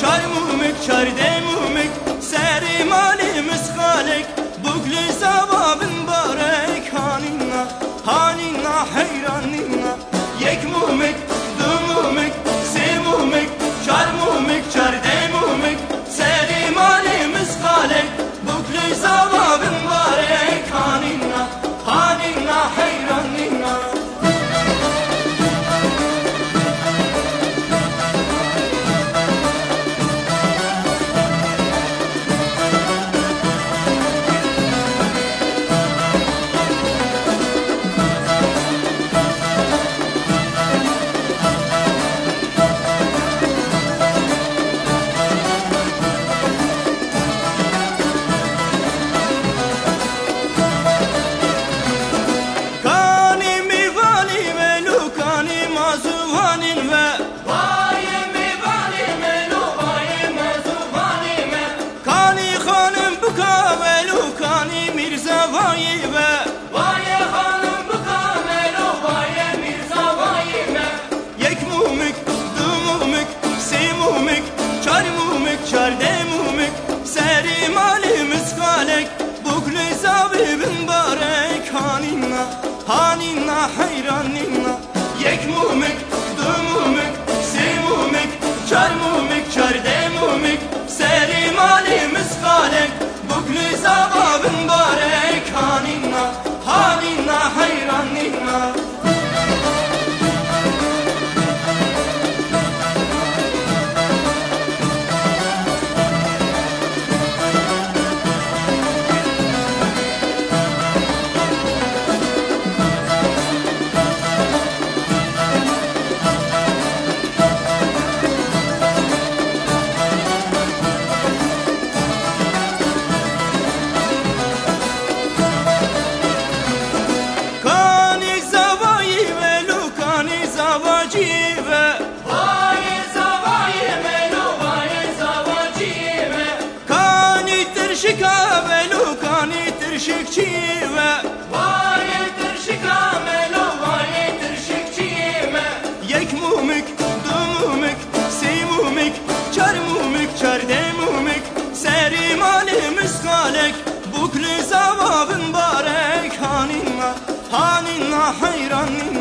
Çay mumik çarde mumik Seri malimiz halek Bugli zababın barek Haninna haninna heyran Kani tırşika ve lukani tırşıkçı ve Vay tırşika ve lukani tırşıkçı ve Yek mumik, du mumik, si mumik Çar mumik, çar de mumik Seri mali miskalek Bukli zavabın barek Haninna, haninna hayranninna